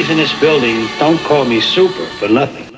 ladies in this building don't call me super for nothing.